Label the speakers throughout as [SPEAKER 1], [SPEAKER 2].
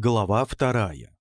[SPEAKER 1] Глава вторая.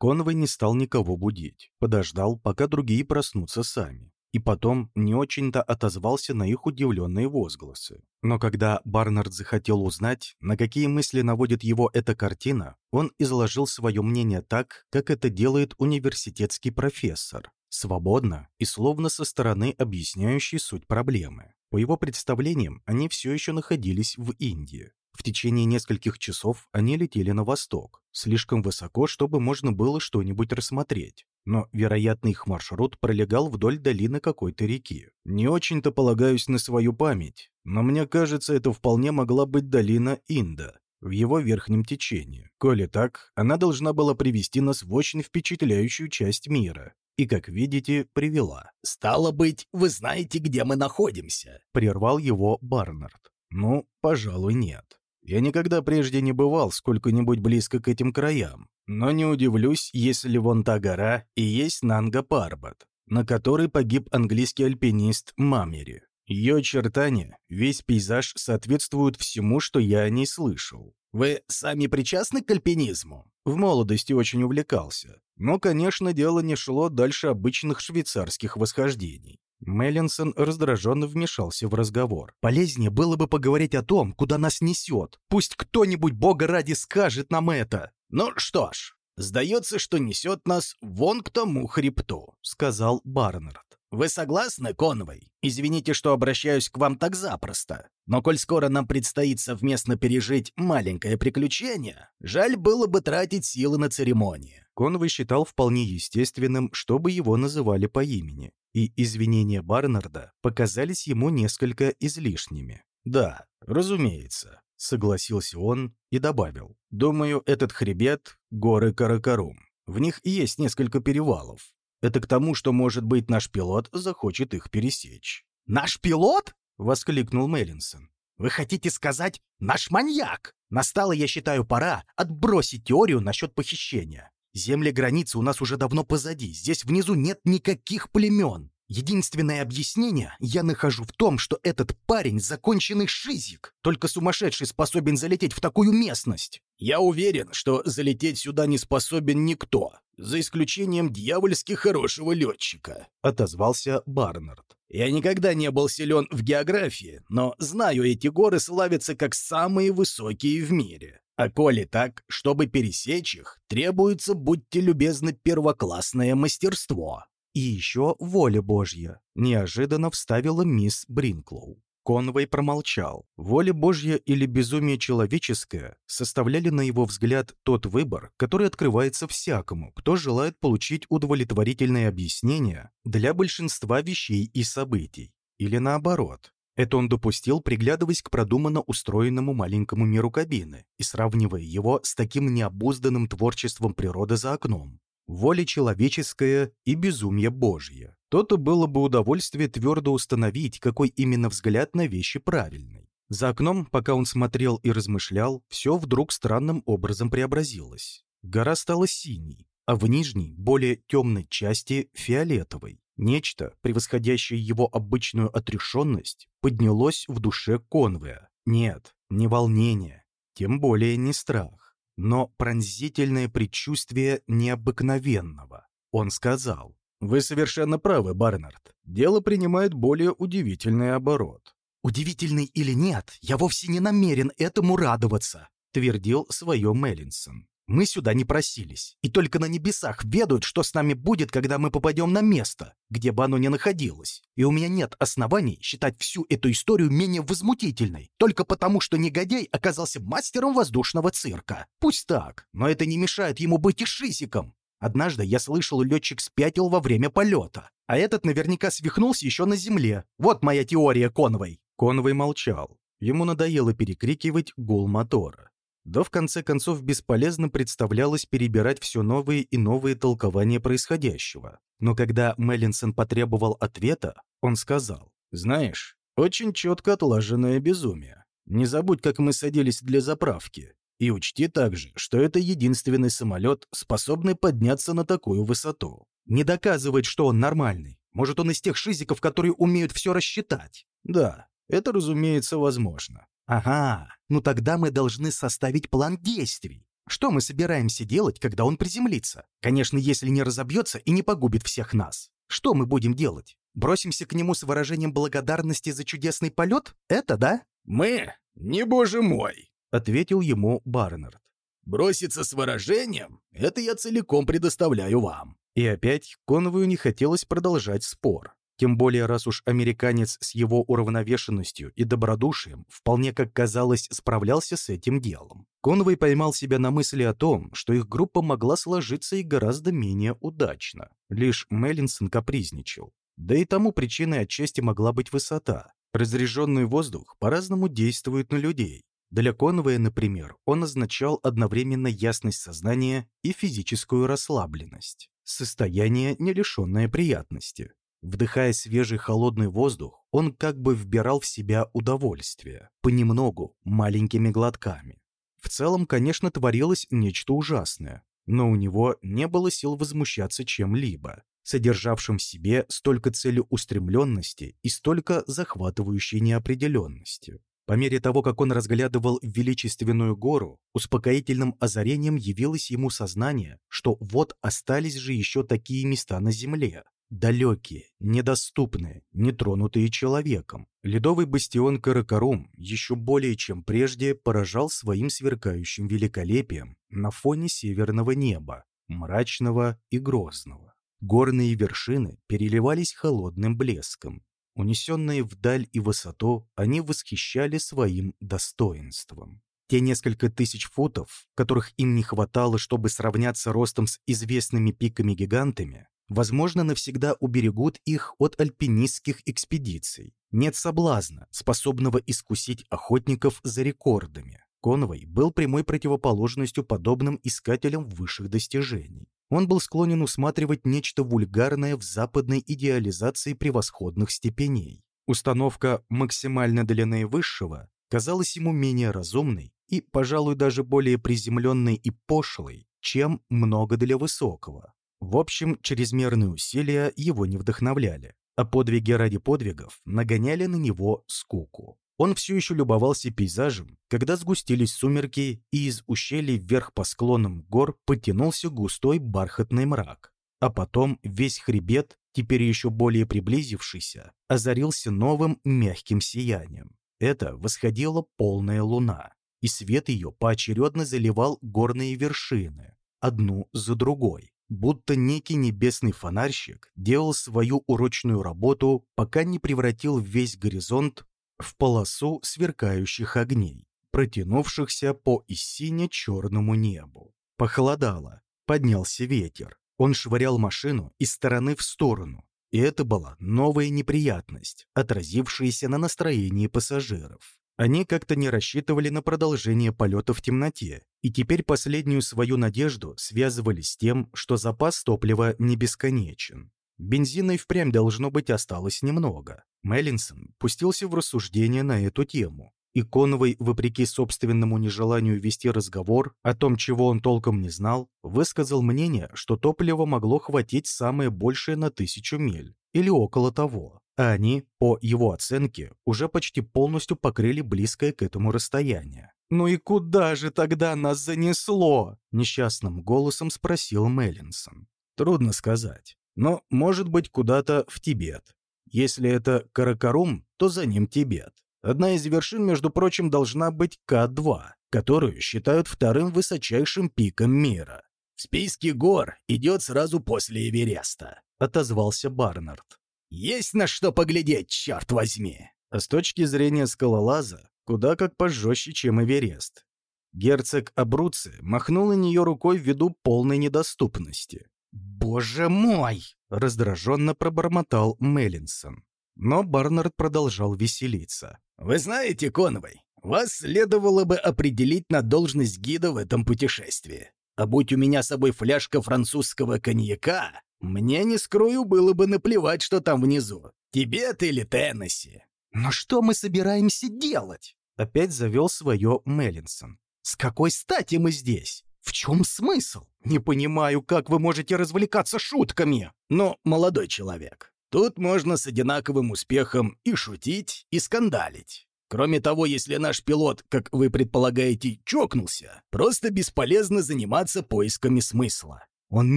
[SPEAKER 1] Конвой не стал никого будить, подождал, пока другие проснутся сами, и потом не очень-то отозвался на их удивленные возгласы. Но когда Барнард захотел узнать, на какие мысли наводит его эта картина, он изложил свое мнение так, как это делает университетский профессор, свободно и словно со стороны объясняющий суть проблемы. По его представлениям, они все еще находились в Индии. В течение нескольких часов они летели на восток, слишком высоко, чтобы можно было что-нибудь рассмотреть. Но, вероятно, их маршрут пролегал вдоль долины какой-то реки. Не очень-то полагаюсь на свою память, но мне кажется, это вполне могла быть долина Инда в его верхнем течении. Коли так, она должна была привести нас в очень впечатляющую часть мира. И, как видите, привела.
[SPEAKER 2] «Стало быть, вы знаете, где мы находимся?»
[SPEAKER 1] — прервал его Барнард. «Ну, пожалуй, нет. Я никогда прежде не бывал сколько-нибудь близко к этим краям, но не удивлюсь, если вон та гора и есть Нанга-Парбат, на которой погиб английский альпинист Мамери. Ее очертания, весь пейзаж соответствуют всему, что я о ней слышал.
[SPEAKER 2] Вы сами причастны к альпинизму?
[SPEAKER 1] В молодости очень увлекался. Но, конечно, дело не шло дальше обычных швейцарских восхождений. Меллинсон раздраженно вмешался в разговор.
[SPEAKER 3] «Полезнее было бы поговорить о том, куда нас несет. Пусть кто-нибудь, бога ради, скажет нам это!»
[SPEAKER 2] «Ну что ж, сдается, что несет нас вон к тому хребту», — сказал Барнард. «Вы согласны, Конвой? Извините, что обращаюсь к вам так запросто. Но коль скоро нам предстоит совместно пережить маленькое приключение, жаль было бы тратить силы на церемонии».
[SPEAKER 1] Конвой считал вполне естественным, чтобы его называли по имени и извинения Барнарда показались ему несколько излишними. «Да, разумеется», — согласился он и добавил. «Думаю, этот хребет — горы Каракарум. В них есть несколько перевалов. Это к тому, что, может быть, наш пилот захочет их пересечь».
[SPEAKER 3] «Наш пилот?» — воскликнул Меллинсон. «Вы хотите сказать «наш маньяк»? Настало, я считаю, пора отбросить теорию насчет похищения. Земли границы у нас уже давно позади, здесь внизу нет никаких племен. Единственное объяснение я нахожу в том, что этот парень законченный шизик. Только сумасшедший способен залететь в такую местность.
[SPEAKER 2] Я уверен, что залететь сюда не способен никто, за исключением дьявольски хорошего летчика», — отозвался Барнард. «Я никогда не был силен в географии, но знаю, эти горы славятся как самые высокие в мире. А коли так, чтобы пересечь их, требуется, будьте любезны, первоклассное мастерство.
[SPEAKER 1] И еще воля Божья, неожиданно вставила мисс Бринклоу. Конвей промолчал. Воля Божья или безумие человеческое составляли, на его взгляд, тот выбор, который открывается всякому, кто желает получить удовлетворительное объяснение для большинства вещей и событий. Или наоборот, это он допустил, приглядываясь к продуманно устроенному маленькому миру кабины и сравнивая его с таким необузданным творчеством природы за окном. Воля человеческая и безумие Божье. То-то было бы удовольствие твердо установить, какой именно взгляд на вещи правильный. За окном, пока он смотрел и размышлял, все вдруг странным образом преобразилось. Гора стала синей, а в нижней, более темной части – фиолетовой. Нечто, превосходящее его обычную отрешенность, поднялось в душе Конвея. Нет, не волнение, тем более не страх, но пронзительное предчувствие необыкновенного. Он сказал, «Вы совершенно правы, Барнард. Дело принимает более удивительный оборот».
[SPEAKER 3] «Удивительный или нет, я вовсе не намерен этому радоваться», твердил свое Меллинсон. Мы сюда не просились, и только на небесах ведают, что с нами будет, когда мы попадем на место, где бы оно ни находилось. И у меня нет оснований считать всю эту историю менее возмутительной, только потому, что негодяй оказался мастером воздушного цирка. Пусть так, но это не мешает ему быть и шизиком. Однажды я слышал, летчик спятил во время полета, а этот наверняка свихнулся еще на земле. Вот моя теория, Конвой.
[SPEAKER 1] Конвой молчал. Ему надоело перекрикивать гул мотора. Да в конце концов бесполезно представлялось перебирать все новые и новые толкования происходящего. Но когда Меллинсон потребовал ответа, он сказал, «Знаешь, очень четко отлаженное безумие. Не забудь, как мы садились для заправки. И учти также, что это единственный самолет, способный подняться на такую высоту.
[SPEAKER 3] Не доказывает, что он нормальный. Может, он из тех шизиков, которые умеют все рассчитать.
[SPEAKER 1] Да, это, разумеется, возможно.
[SPEAKER 3] Ага, ну тогда мы должны составить план действий. Что мы собираемся делать, когда он приземлится? Конечно, если не разобьется и не погубит всех нас. Что мы будем делать? Бросимся к нему с выражением благодарности за чудесный полет? Это да?
[SPEAKER 2] Мы? Не боже мой,
[SPEAKER 1] ответил ему Барнард.
[SPEAKER 2] Броситься с выражением — это я целиком предоставляю вам.
[SPEAKER 1] И опять Конвою не хотелось продолжать спор. Тем более, раз уж американец с его уравновешенностью и добродушием вполне, как казалось, справлялся с этим делом. Конвой поймал себя на мысли о том, что их группа могла сложиться и гораздо менее удачно. Лишь Меллинсон капризничал. Да и тому причиной отчасти могла быть высота. Разряженный воздух по-разному действует на людей. Для Конвоя, например, он означал одновременно ясность сознания и физическую расслабленность. Состояние, не лишенное приятности. Вдыхая свежий холодный воздух, он как бы вбирал в себя удовольствие, понемногу, маленькими глотками. В целом, конечно, творилось нечто ужасное, но у него не было сил возмущаться чем-либо, содержавшим в себе столько целеустремленности и столько захватывающей неопределенности. По мере того, как он разглядывал величественную гору, успокоительным озарением явилось ему сознание, что вот остались же еще такие места на Земле, далекие, недоступные, нетронутые человеком. Ледовый бастион Каракарум еще более чем прежде поражал своим сверкающим великолепием на фоне северного неба, мрачного и грозного. Горные вершины переливались холодным блеском. Унесенные вдаль и высоту, они восхищали своим достоинством. Те несколько тысяч футов, которых им не хватало, чтобы сравняться ростом с известными пиками-гигантами, возможно, навсегда уберегут их от альпинистских экспедиций. Нет соблазна, способного искусить охотников за рекордами. Конвой был прямой противоположностью подобным искателям высших достижений. Он был склонен усматривать нечто вульгарное в западной идеализации превосходных степеней. Установка максимально для наивысшего казалась ему менее разумной и, пожалуй, даже более приземленной и пошлой, чем много для высокого. В общем, чрезмерные усилия его не вдохновляли, а подвиги ради подвигов нагоняли на него скуку. Он все еще любовался пейзажем, когда сгустились сумерки, и из ущелий вверх по склонам гор потянулся густой бархатный мрак. А потом весь хребет, теперь еще более приблизившийся, озарился новым мягким сиянием. Это восходила полная луна, и свет ее поочередно заливал горные вершины, одну за другой будто некий небесный фонарщик делал свою урочную работу, пока не превратил весь горизонт в полосу сверкающих огней, протянувшихся по и сине-черному небу. Похолодало, поднялся ветер. Он швырял машину из стороны в сторону, и это была новая неприятность, отразившаяся на настроении пассажиров. Они как-то не рассчитывали на продолжение полета в темноте, и теперь последнюю свою надежду связывали с тем, что запас топлива не бесконечен. Бензина и впрямь должно быть осталось немного. Меллинсон пустился в рассуждение на эту тему, и Коновой, вопреки собственному нежеланию вести разговор о том, чего он толком не знал, высказал мнение, что топлива могло хватить самое большее на тысячу миль, или около того а они, по его оценке, уже почти полностью покрыли близкое к этому расстояние. «Ну и куда же тогда нас занесло?» — несчастным голосом спросил Меллинсон. «Трудно сказать. Но, может быть, куда-то в Тибет. Если это Каракарум, то за ним Тибет. Одна из вершин, между прочим, должна быть К2, которую считают вторым высочайшим пиком мира.
[SPEAKER 2] «В списке гор идет сразу после Эвереста», —
[SPEAKER 1] отозвался Барнард.
[SPEAKER 2] Есть на что поглядеть, черт возьми!»
[SPEAKER 1] А с точки зрения скалолаза, куда как пожестче, чем Эверест. Герцог Абруци махнул на нее рукой ввиду полной недоступности.
[SPEAKER 3] «Боже мой!» — раздраженно пробормотал Меллинсон. Но Барнард продолжал веселиться.
[SPEAKER 2] «Вы знаете, Конвой, вас следовало бы определить на должность гида в этом путешествии. А будь у меня с собой фляжка французского коньяка, мне, не скрою, было бы наплевать, что там внизу. Тибет или Теннесси.
[SPEAKER 3] Но что мы собираемся делать?
[SPEAKER 1] Опять завел свое Меллинсон.
[SPEAKER 3] С какой стати мы здесь? В чем смысл? Не понимаю, как вы можете развлекаться шутками.
[SPEAKER 2] Но, молодой человек, тут можно с одинаковым успехом и шутить, и скандалить. Кроме того, если наш пилот, как вы предполагаете, чокнулся, просто бесполезно заниматься поисками смысла.
[SPEAKER 3] Он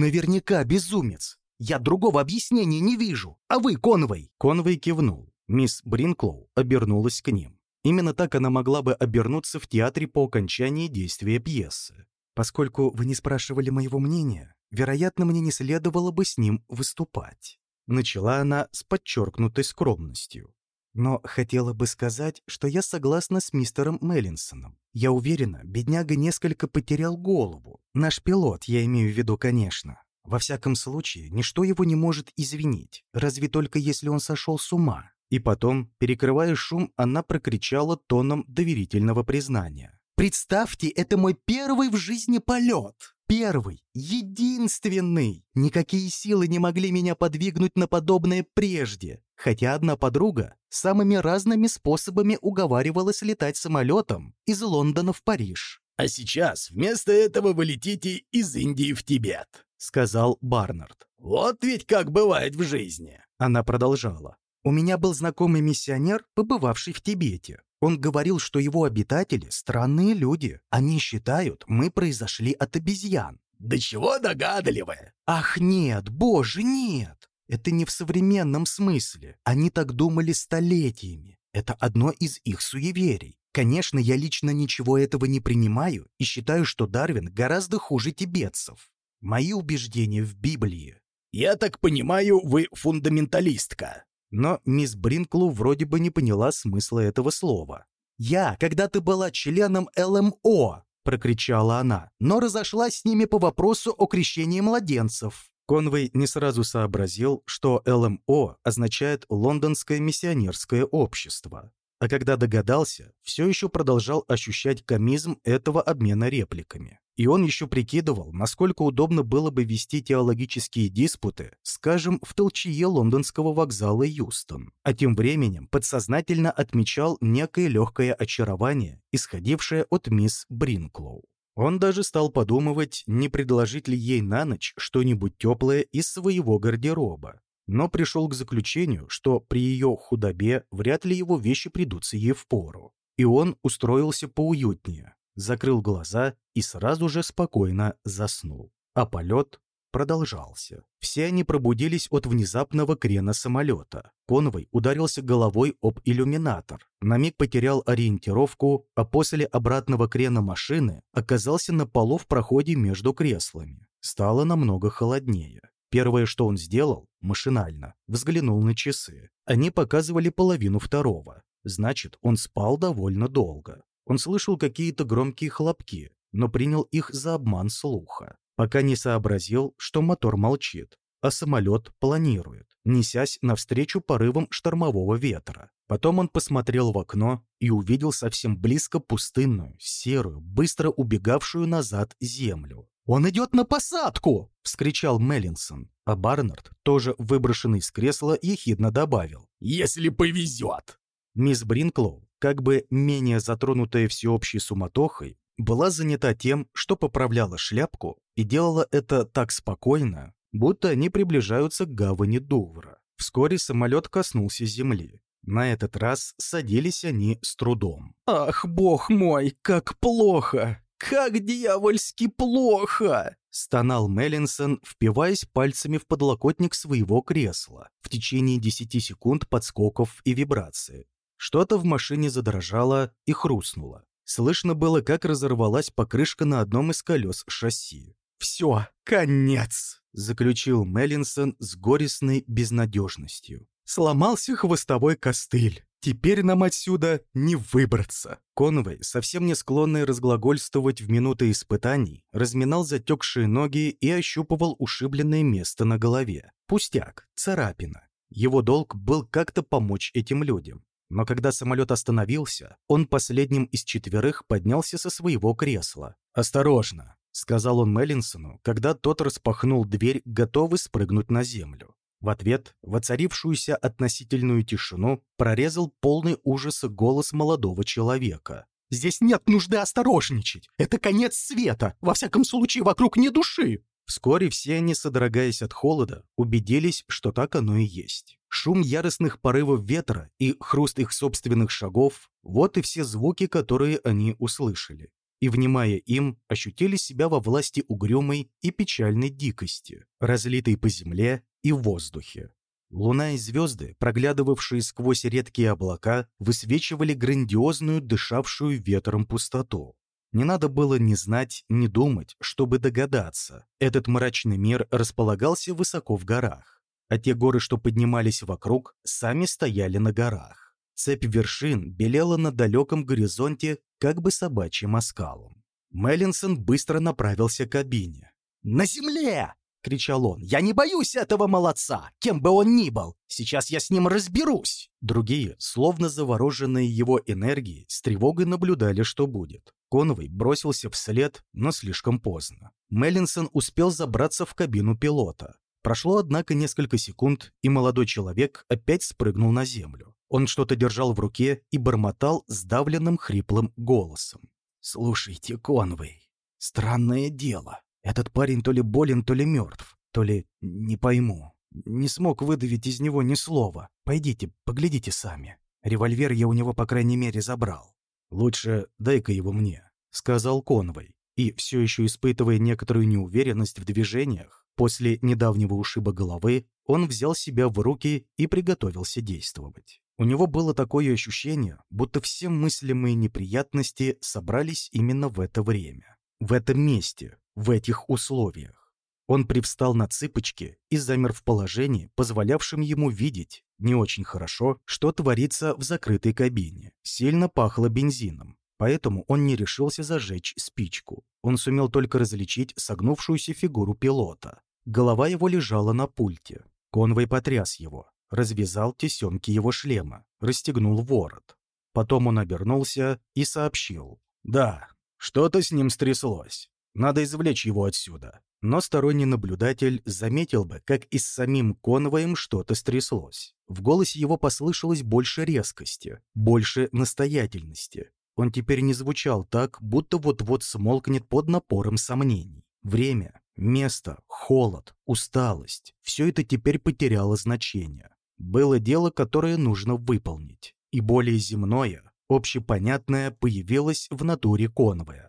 [SPEAKER 3] наверняка безумец. Я другого объяснения не вижу. А вы, Конвей?»
[SPEAKER 1] Конвей кивнул. Мисс Бринклоу обернулась к ним. Именно так она могла бы обернуться в театре по окончании действия пьесы. Поскольку вы не спрашивали моего мнения, вероятно, мне не следовало бы с ним выступать. Начала она с подчеркнутой скромностью. Но хотела бы сказать, что я согласна с мистером Меллинсоном. Я уверена, бедняга несколько потерял голову. Наш пилот, я имею в виду, конечно. Во всяком случае, ничто его не может извинить, разве только если он сошел с ума. И потом, перекрывая шум, она прокричала тоном доверительного признания.
[SPEAKER 3] «Представьте, это мой первый в жизни полет! Первый, единственный! Никакие силы не могли меня подвигнуть на подобное прежде, хотя одна подруга самыми разными способами уговаривалась летать самолетом из Лондона в Париж.
[SPEAKER 2] «А сейчас вместо этого вы летите из Индии в Тибет», — сказал Барнард. «Вот ведь как бывает в жизни».
[SPEAKER 1] Она продолжала.
[SPEAKER 3] У меня был знакомый миссионер, побывавший в Тибете. Он говорил, что его обитатели – странные люди. Они считают, мы произошли от обезьян.
[SPEAKER 2] «Да чего догадливые!»
[SPEAKER 3] «Ах нет, боже, нет! Это не в современном смысле. Они так думали столетиями. Это одно из их суеверий. Конечно, я лично ничего этого не принимаю и считаю, что Дарвин гораздо хуже тибетцев. Мои убеждения в Библии.
[SPEAKER 2] «Я так понимаю, вы фундаменталистка»,
[SPEAKER 1] но мисс Бринклу вроде бы не поняла смысла этого слова.
[SPEAKER 3] «Я когда-то была членом ЛМО!» — прокричала она, но разошлась с ними по вопросу о крещении младенцев.
[SPEAKER 1] Конвей не сразу сообразил, что ЛМО означает «Лондонское миссионерское общество». А когда догадался, все еще продолжал ощущать комизм этого обмена репликами. И он еще прикидывал, насколько удобно было бы вести теологические диспуты, скажем, в толчье лондонского вокзала Юстон. А тем временем подсознательно отмечал некое легкое очарование, исходившее от мисс Бринклоу. Он даже стал подумывать, не предложить ли ей на ночь что-нибудь теплое из своего гардероба, но пришел к заключению, что при ее худобе вряд ли его вещи придутся ей в пору. И он устроился поуютнее, закрыл глаза и сразу же спокойно заснул. А полет продолжался. Все они пробудились от внезапного крена самолета. Конвой ударился головой об иллюминатор, на миг потерял ориентировку, а после обратного крена машины оказался на полу в проходе между креслами. Стало намного холоднее. Первое, что он сделал, машинально, взглянул на часы. Они показывали половину второго. Значит, он спал довольно долго. Он слышал какие-то громкие хлопки, но принял их за обман слуха, пока не сообразил, что мотор молчит, а самолет планирует, несясь навстречу порывам штормового ветра. Потом он посмотрел в окно и увидел совсем близко пустынную, серую, быстро убегавшую назад землю.
[SPEAKER 3] «Он идет на посадку!»
[SPEAKER 1] — вскричал Меллинсон, а Барнард, тоже выброшенный с кресла, ехидно добавил.
[SPEAKER 2] «Если повезет!»
[SPEAKER 1] Мисс Бринклоу как бы менее затронутая всеобщей суматохой, была занята тем, что поправляла шляпку и делала это так спокойно, будто они приближаются к гавани Дувра. Вскоре самолет коснулся земли. На этот раз садились они с трудом.
[SPEAKER 3] «Ах, бог мой, как плохо! Как дьявольски плохо!»
[SPEAKER 1] Стонал Меллинсон, впиваясь пальцами в подлокотник своего кресла в течение 10 секунд подскоков и вибрации. Что-то в машине задрожало и хрустнуло. Слышно было, как разорвалась покрышка на одном из колес шасси.
[SPEAKER 3] «Все, конец!»
[SPEAKER 1] — заключил Меллинсон с горестной безнадежностью.
[SPEAKER 3] «Сломался хвостовой костыль. Теперь нам отсюда не выбраться».
[SPEAKER 1] Конвей, совсем не склонный разглагольствовать в минуты испытаний, разминал затекшие ноги и ощупывал ушибленное место на голове. Пустяк, царапина. Его долг был как-то помочь этим людям. Но когда самолет остановился, он последним из четверых поднялся со своего кресла. «Осторожно!» — сказал он Меллинсону, когда тот распахнул дверь, готовый спрыгнуть на землю. В ответ, воцарившуюся относительную тишину, прорезал полный ужаса голос молодого человека.
[SPEAKER 3] «Здесь нет нужды осторожничать! Это конец света! Во всяком случае, вокруг не души!»
[SPEAKER 1] Вскоре все они, содрогаясь от холода, убедились, что так оно и есть. Шум яростных порывов ветра и хруст их собственных шагов – вот и все звуки, которые они услышали. И, внимая им, ощутили себя во власти угрюмой и печальной дикости, разлитой по земле и в воздухе. Луна и звезды, проглядывавшие сквозь редкие облака, высвечивали грандиозную, дышавшую ветром пустоту. Не надо было ни знать, ни думать, чтобы догадаться. Этот мрачный мир располагался высоко в горах а те горы, что поднимались вокруг, сами стояли на горах. Цепь вершин белела на далеком горизонте, как бы собачьим оскалом. Меллинсон быстро направился к кабине.
[SPEAKER 3] «На земле!» — кричал он. «Я не боюсь этого молодца, кем бы он ни был! Сейчас я с ним разберусь!»
[SPEAKER 1] Другие, словно завороженные его энергией, с тревогой наблюдали, что будет. Конвой бросился вслед, но слишком поздно. Меллинсон успел забраться в кабину пилота. Прошло, однако, несколько секунд, и молодой человек опять спрыгнул на землю. Он что-то держал в руке и бормотал сдавленным хриплым голосом.
[SPEAKER 3] «Слушайте, Конвей, странное дело. Этот парень то ли болен, то ли мертв, то ли не пойму. Не смог выдавить из него ни слова. Пойдите, поглядите сами. Револьвер я у него, по крайней мере, забрал».
[SPEAKER 1] «Лучше дай-ка его мне», — сказал Конвой. И, все еще испытывая некоторую неуверенность в движениях, После недавнего ушиба головы он взял себя в руки и приготовился действовать. У него было такое ощущение, будто все мыслимые неприятности собрались именно в это время, в этом месте, в этих условиях. Он привстал на цыпочки и замер в положении, позволявшем ему видеть, не очень хорошо, что творится в закрытой кабине. Сильно пахло бензином, поэтому он не решился зажечь спичку. Он сумел только различить согнувшуюся фигуру пилота. Голова его лежала на пульте. Конвой потряс его, развязал тесемки его шлема, расстегнул ворот. Потом он обернулся и сообщил. «Да, что-то с ним стряслось. Надо извлечь его отсюда». Но сторонний наблюдатель заметил бы, как и с самим конвоем что-то стряслось. В голосе его послышалось больше резкости, больше настоятельности. Он теперь не звучал так, будто вот-вот смолкнет под напором сомнений. Время, Место, холод, усталость – все это теперь потеряло значение. Было дело, которое нужно выполнить. И более земное, общепонятное появилось в натуре Конвоя.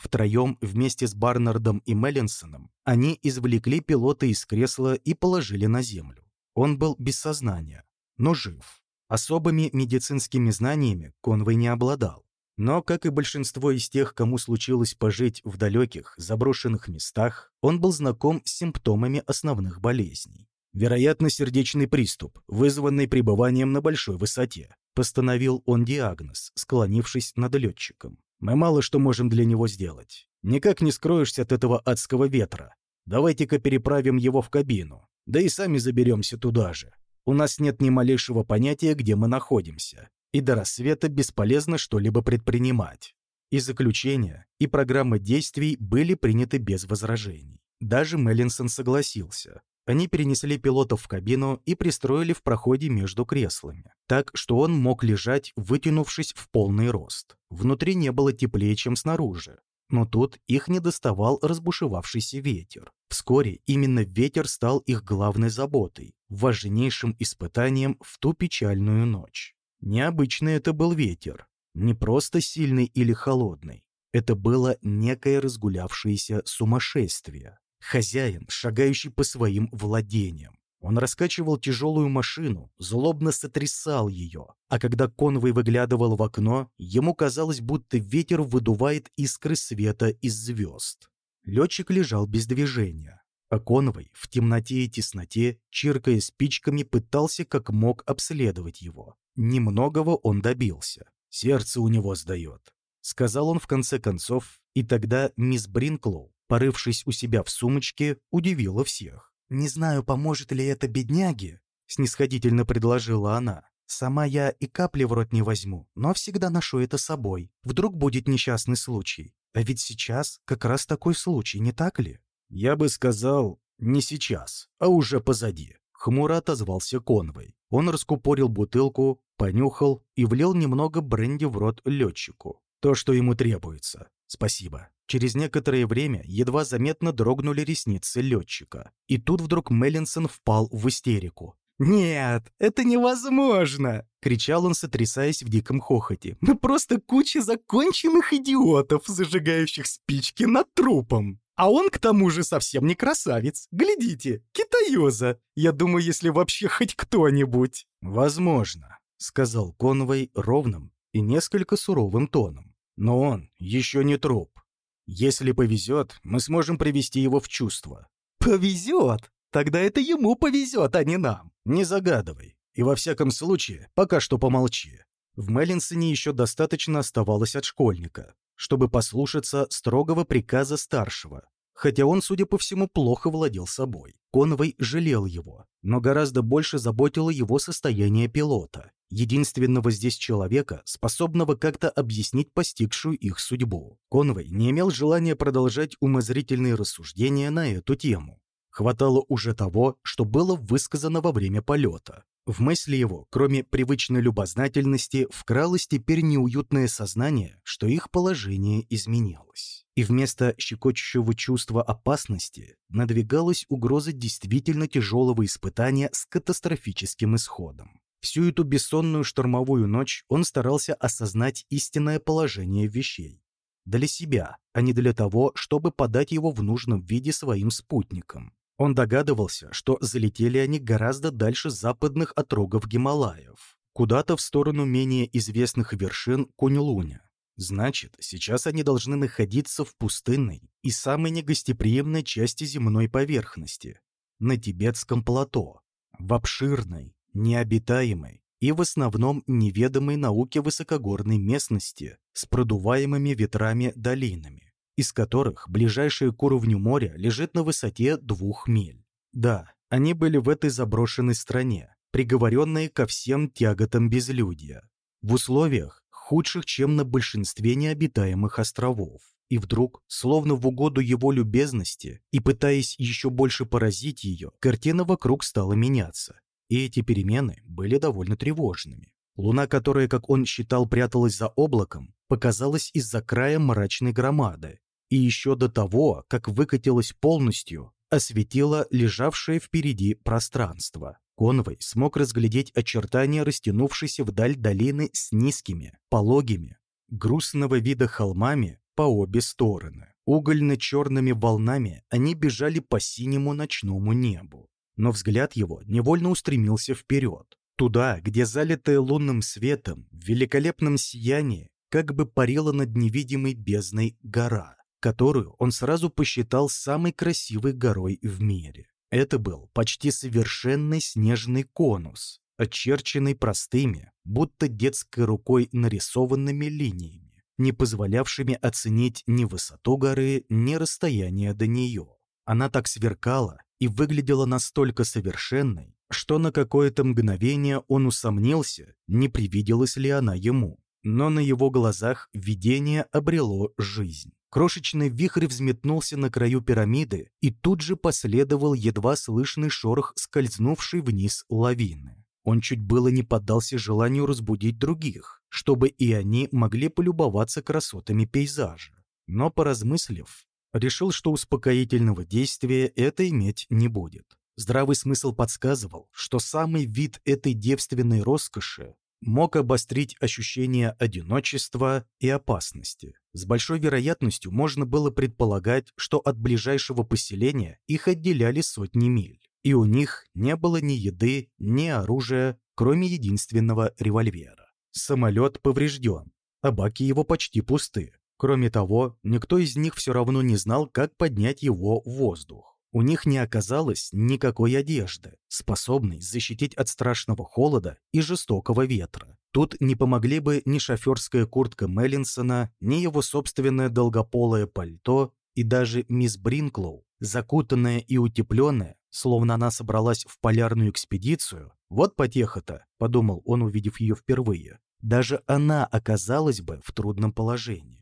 [SPEAKER 1] Втроем вместе с Барнардом и Меллинсоном они извлекли пилота из кресла и положили на землю. Он был без сознания, но жив. Особыми медицинскими знаниями Конвой не обладал. Но, как и большинство из тех, кому случилось пожить в далеких, заброшенных местах, он был знаком с симптомами основных болезней. Вероятно, сердечный приступ, вызванный пребыванием на большой высоте, постановил он диагноз, склонившись над летчиком. Мы мало что можем для него сделать. Никак не скроешься от этого адского ветра. Давайте-ка переправим его в кабину. Да и сами заберемся туда же. У нас нет ни малейшего понятия, где мы находимся и до рассвета бесполезно что-либо предпринимать. И заключения, и программы действий были приняты без возражений. Даже Меллинсон согласился. Они перенесли пилотов в кабину и пристроили в проходе между креслами, так что он мог лежать, вытянувшись в полный рост. Внутри не было теплее, чем снаружи. Но тут их не доставал разбушевавшийся ветер. Вскоре именно ветер стал их главной заботой, важнейшим испытанием в ту печальную ночь. Необычный это был ветер, не просто сильный или холодный. Это было некое разгулявшееся сумасшествие. Хозяин, шагающий по своим владениям. Он раскачивал тяжелую машину, злобно сотрясал ее, а когда конвой выглядывал в окно, ему казалось, будто ветер выдувает искры света из звезд. Летчик лежал без движения, а конвой в темноте и тесноте, чиркая спичками, пытался как мог обследовать его. Немногого он добился. Сердце у него сдает. Сказал он в конце концов, и тогда мисс Бринклоу, порывшись у себя в сумочке, удивила всех. «Не знаю, поможет ли это бедняге», — снисходительно предложила она. «Сама я и капли в рот не возьму, но всегда ношу это с собой. Вдруг будет несчастный случай. А ведь сейчас как раз такой случай, не так ли?» «Я бы сказал, не сейчас, а уже позади», — хмуро отозвался Конвой. Он раскупорил бутылку, понюхал и влил немного бренди в рот летчику. То, что ему требуется. Спасибо. Через некоторое время едва заметно дрогнули ресницы летчика. И тут вдруг Меллинсон впал в истерику.
[SPEAKER 3] «Нет, это невозможно!» — кричал он, сотрясаясь в диком хохоте. «Мы просто куча законченных идиотов, зажигающих спички над трупом!» А он, к тому же, совсем не красавец. Глядите, китаёза. Я думаю, если вообще хоть кто-нибудь.
[SPEAKER 1] Возможно, сказал Конвой ровным и несколько суровым тоном. Но он еще не труп. Если повезет, мы сможем привести его в чувство.
[SPEAKER 3] Повезет? Тогда это ему повезет, а не нам.
[SPEAKER 1] Не загадывай. И во всяком случае, пока что помолчи. В Меллинсоне еще достаточно оставалось от школьника чтобы послушаться строгого приказа старшего, хотя он, судя по всему, плохо владел собой. Конвой жалел его, но гораздо больше заботило его состояние пилота, единственного здесь человека, способного как-то объяснить постигшую их судьбу. Конвой не имел желания продолжать умозрительные рассуждения на эту тему. Хватало уже того, что было высказано во время полета. В мысли его, кроме привычной любознательности, вкралось теперь неуютное сознание, что их положение изменилось. И вместо щекочущего чувства опасности надвигалась угроза действительно тяжелого испытания с катастрофическим исходом. Всю эту бессонную штормовую ночь он старался осознать истинное положение вещей. Для себя, а не для того, чтобы подать его в нужном виде своим спутникам. Он догадывался, что залетели они гораздо дальше западных отрогов Гималаев, куда-то в сторону менее известных вершин Кунь-Луня. Значит, сейчас они должны находиться в пустынной и самой негостеприимной части земной поверхности, на тибетском плато, в обширной, необитаемой и в основном неведомой науке высокогорной местности с продуваемыми ветрами долинами из которых ближайшее к уровню моря лежит на высоте двух миль. Да, они были в этой заброшенной стране, приговоренные ко всем тяготам безлюдья, в условиях, худших, чем на большинстве необитаемых островов. И вдруг, словно в угоду его любезности и пытаясь еще больше поразить ее, картина вокруг стала меняться. И эти перемены были довольно тревожными. Луна, которая, как он считал, пряталась за облаком, показалась из-за края мрачной громады, и еще до того, как выкатилась полностью, осветила лежавшее впереди пространство. Конвой смог разглядеть очертания растянувшейся вдаль долины с низкими, пологими, грустного вида холмами по обе стороны. Угольно-черными волнами они бежали по синему ночному небу. Но взгляд его невольно устремился вперед, туда, где залитая лунным светом, в великолепном сиянии, как бы парила над невидимой бездной гора которую он сразу посчитал самой красивой горой в мире. Это был почти совершенный снежный конус, очерченный простыми, будто детской рукой нарисованными линиями, не позволявшими оценить ни высоту горы, ни расстояние до нее. Она так сверкала и выглядела настолько совершенной, что на какое-то мгновение он усомнился, не привиделась ли она ему. Но на его глазах видение обрело жизнь. Крошечный вихрь взметнулся на краю пирамиды, и тут же последовал едва слышный шорох скользнувшей вниз лавины. Он чуть было не поддался желанию разбудить других, чтобы и они могли полюбоваться красотами пейзажа. Но, поразмыслив, решил, что успокоительного действия это иметь не будет. Здравый смысл подсказывал, что самый вид этой девственной роскоши мог обострить ощущение одиночества и опасности. С большой вероятностью можно было предполагать, что от ближайшего поселения их отделяли сотни миль, и у них не было ни еды, ни оружия, кроме единственного револьвера. Самолет поврежден, а баки его почти пусты. Кроме того, никто из них все равно не знал, как поднять его в воздух. У них не оказалось никакой одежды, способной защитить от страшного холода и жестокого ветра. Тут не помогли бы ни шоферская куртка Меллинсона, ни его собственное долгополое пальто и даже мисс Бринклоу, закутанная и утепленная, словно она собралась в полярную экспедицию. Вот потеха-то, подумал он, увидев ее впервые. Даже она оказалась бы в трудном положении.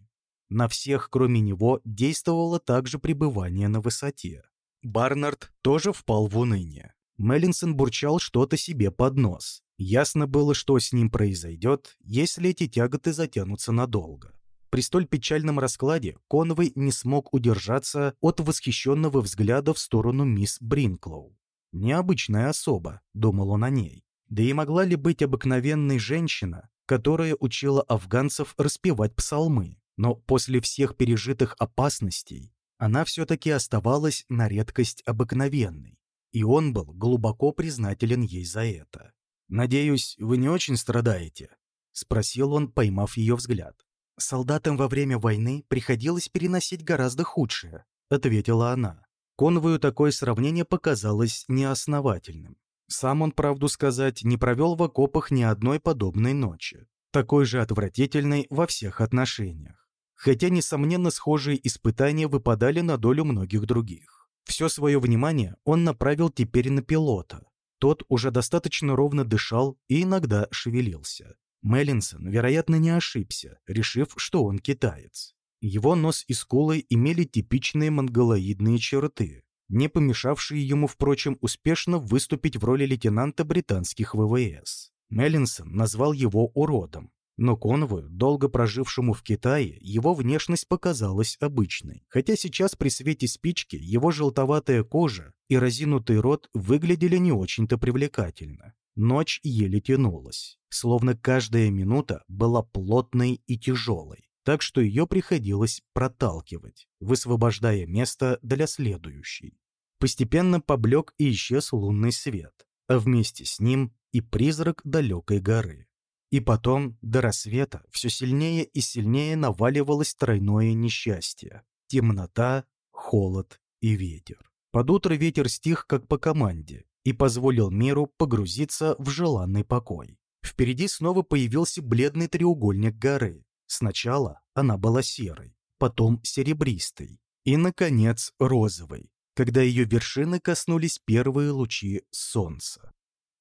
[SPEAKER 1] На всех, кроме него, действовало также пребывание на высоте. Барнард тоже впал в уныние. Меллинсон бурчал что-то себе под нос. Ясно было, что с ним произойдет, если эти тяготы затянутся надолго. При столь печальном раскладе Конвой не смог удержаться от восхищенного взгляда в сторону мисс Бринклоу. Необычная особа, думал он о ней. Да и могла ли быть обыкновенной женщина, которая учила афганцев распевать псалмы? Но после всех пережитых опасностей она все-таки оставалась на редкость обыкновенной, и он был глубоко признателен ей за это. «Надеюсь, вы не очень страдаете?» — спросил он, поймав ее взгляд. «Солдатам во время войны приходилось переносить гораздо худшее», — ответила она. Конвою такое сравнение показалось неосновательным. Сам он, правду сказать, не провел в окопах ни одной подобной ночи, такой же отвратительной во всех отношениях хотя, несомненно, схожие испытания выпадали на долю многих других. Все свое внимание он направил теперь на пилота. Тот уже достаточно ровно дышал и иногда шевелился. Меллинсон, вероятно, не ошибся, решив, что он китаец. Его нос и скулы имели типичные монголоидные черты, не помешавшие ему, впрочем, успешно выступить в роли лейтенанта британских ВВС. Меллинсон назвал его уродом, но Конвою, долго прожившему в Китае, его внешность показалась обычной, хотя сейчас при свете спички его желтоватая кожа и разинутый рот выглядели не очень-то привлекательно. Ночь еле тянулась, словно каждая минута была плотной и тяжелой, так что ее приходилось проталкивать, высвобождая место для следующей. Постепенно поблек и исчез лунный свет, а вместе с ним и призрак далекой горы. И потом, до рассвета, все сильнее и сильнее наваливалось тройное несчастье. Темнота, холод и ветер. Под утро ветер стих, как по команде, и позволил миру погрузиться в желанный покой. Впереди снова появился бледный треугольник горы. Сначала она была серой, потом серебристой и, наконец, розовой, когда ее вершины коснулись первые лучи солнца.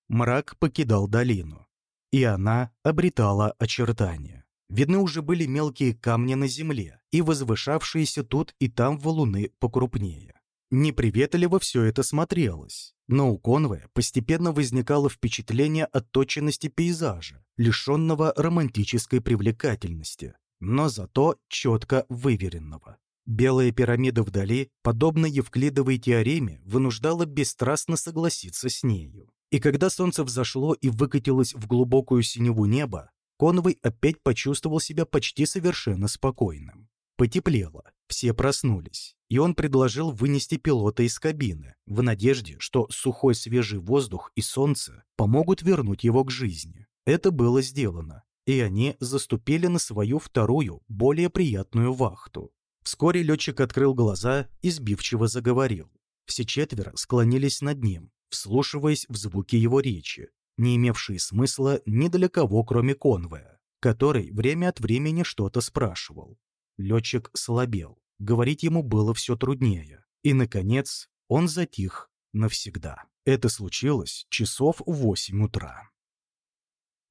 [SPEAKER 1] Мрак покидал долину и она обретала очертания. Видны уже были мелкие камни на земле и возвышавшиеся тут и там валуны покрупнее. Неприветливо все это смотрелось, но у Конвоя постепенно возникало впечатление отточенности пейзажа, лишенного романтической привлекательности, но зато четко выверенного. Белая пирамида вдали, подобно Евклидовой теореме, вынуждала бесстрастно согласиться с нею. И когда солнце взошло и выкатилось в глубокую синеву неба, Коновый опять почувствовал себя почти совершенно спокойным. Потеплело, все проснулись, и он предложил вынести пилота из кабины, в надежде, что сухой свежий воздух и солнце помогут вернуть его к жизни. Это было сделано, и они заступили на свою вторую, более приятную вахту. Вскоре летчик открыл глаза и сбивчиво заговорил. Все четверо склонились над ним, вслушиваясь в звуки его речи, не имевшие смысла ни для кого, кроме Конвоя, который время от времени что-то спрашивал. Летчик слабел, говорить ему было все труднее, и, наконец, он затих навсегда. Это случилось часов в восемь утра.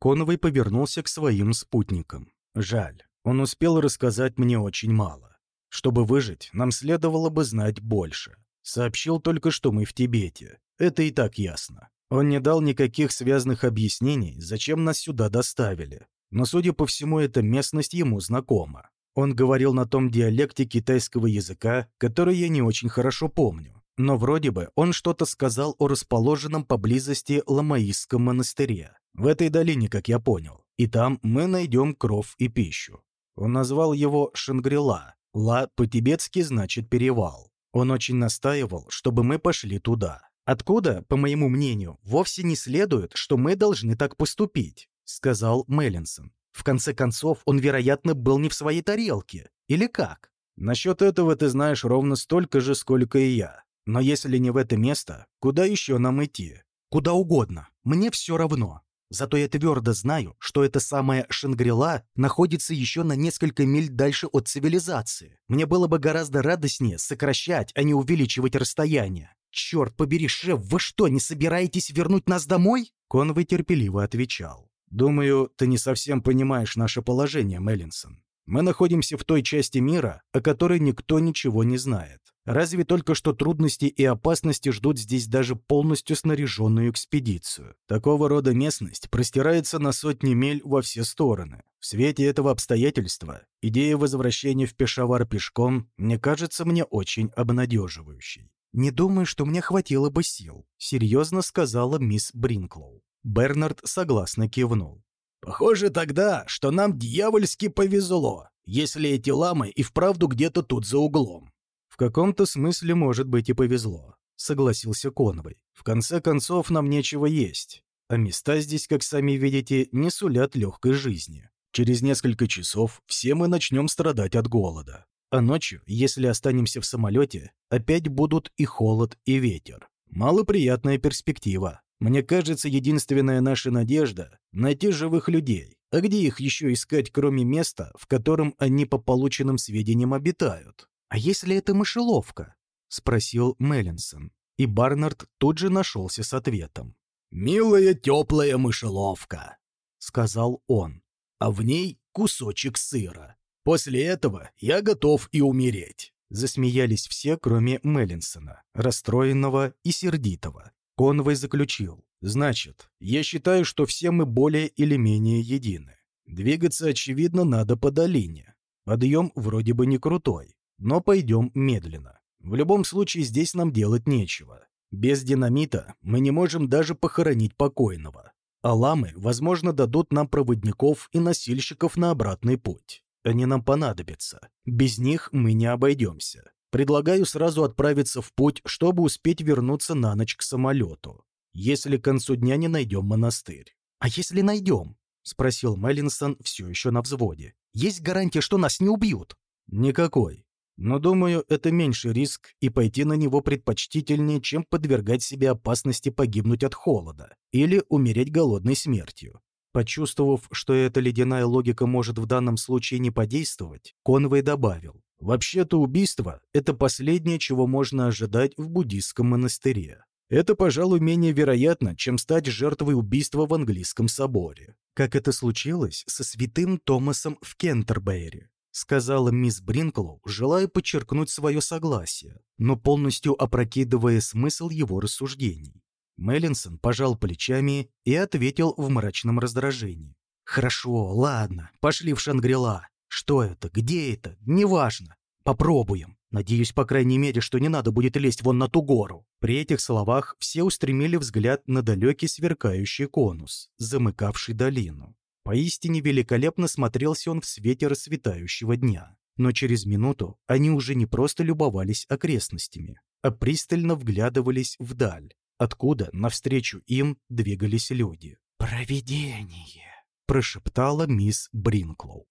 [SPEAKER 1] Коновый повернулся к своим спутникам. Жаль, он успел рассказать мне очень мало. Чтобы выжить, нам следовало бы знать больше. Сообщил только, что мы в Тибете. Это и так ясно. Он не дал никаких связанных объяснений, зачем нас сюда доставили. Но, судя по всему, эта местность ему знакома. Он говорил на том диалекте китайского языка, который я не очень хорошо помню. Но вроде бы он что-то сказал о расположенном поблизости Ламаистском монастыре. В этой долине, как я понял. И там мы найдем кров и пищу. Он назвал его Шангрила. Ла по-тибетски значит «перевал». Он очень настаивал, чтобы мы пошли туда. Откуда, по моему мнению, вовсе не следует, что мы должны так поступить, сказал Меллинсон. В конце концов, он, вероятно, был не в своей тарелке. Или как? Насчет этого ты знаешь ровно столько же, сколько и я. Но если не в это место, куда еще нам идти? Куда угодно. Мне все равно. Зато я твердо знаю, что эта самая Шангрила находится еще на несколько миль дальше от цивилизации. Мне было бы гораздо радостнее сокращать, а не увеличивать расстояние. «Черт побери, шеф, вы что, не собираетесь вернуть нас домой?» Конвой терпеливо отвечал. «Думаю, ты не совсем понимаешь наше положение, Меллинсон. Мы находимся в той части мира, о которой никто ничего не знает. Разве только что трудности и опасности ждут здесь даже полностью снаряженную экспедицию. Такого рода местность простирается на сотни миль во все стороны. В свете этого обстоятельства идея возвращения в Пешавар пешком не кажется мне очень обнадеживающей.
[SPEAKER 3] «Не думаю, что мне хватило бы сил», — серьезно сказала мисс Бринклоу. Бернард согласно кивнул.
[SPEAKER 2] «Похоже тогда, что нам дьявольски повезло, если эти ламы и вправду где-то тут за углом».
[SPEAKER 1] «В каком-то смысле, может быть, и повезло», — согласился Конвой. «В конце концов, нам нечего есть, а места здесь, как сами видите, не сулят легкой жизни. Через несколько часов все мы начнем страдать от голода. А ночью, если останемся в самолете, опять будут и холод, и ветер. Малоприятная перспектива. Мне кажется, единственная наша надежда — найти живых людей. А где их еще искать, кроме места, в котором они по полученным сведениям обитают?
[SPEAKER 3] «А если это мышеловка?» — спросил Меллинсон. И Барнард тут же нашелся с ответом.
[SPEAKER 2] «Милая теплая мышеловка», —
[SPEAKER 3] сказал он.
[SPEAKER 2] «А в ней кусочек сыра. После этого я готов и умереть».
[SPEAKER 1] Засмеялись все, кроме Меллинсона, расстроенного и сердитого. Конвой заключил. «Значит, я считаю, что все мы более или менее едины. Двигаться, очевидно, надо по долине. Подъем вроде бы не крутой, но пойдем медленно. В любом случае здесь нам делать нечего. Без динамита мы не можем даже похоронить покойного. А ламы, возможно, дадут нам проводников и носильщиков на обратный путь. Они нам понадобятся. Без них мы не обойдемся. Предлагаю сразу отправиться в путь, чтобы успеть вернуться на ночь к самолету, если к концу дня не найдем монастырь.
[SPEAKER 3] «А если найдем?» — спросил Меллинсон все еще на взводе. «Есть гарантия, что нас не убьют?»
[SPEAKER 1] «Никакой. Но, думаю, это меньший риск, и пойти на него предпочтительнее, чем подвергать себе опасности погибнуть от холода или умереть голодной смертью. Почувствовав, что эта ледяная логика может в данном случае не подействовать, Конвей добавил, «Вообще-то убийство – это последнее, чего можно ожидать в буддийском монастыре. Это, пожалуй, менее вероятно, чем стать жертвой убийства в английском соборе, как это случилось со святым Томасом в Кентербери сказала мисс Бринклоу, желая подчеркнуть свое согласие, но полностью опрокидывая смысл его рассуждений. Меллинсон пожал плечами и ответил в мрачном раздражении. «Хорошо, ладно, пошли в Шангрила. Что это? Где это? Неважно. Попробуем. Надеюсь, по крайней мере, что не надо будет лезть вон на ту гору». При этих словах все устремили взгляд на далекий сверкающий конус, замыкавший долину. Поистине великолепно смотрелся он в свете расцветающего дня. Но через минуту они уже не просто любовались окрестностями, а пристально вглядывались вдаль, откуда навстречу им двигались люди.
[SPEAKER 3] «Провидение!»
[SPEAKER 1] – прошептала мисс Бринклоу.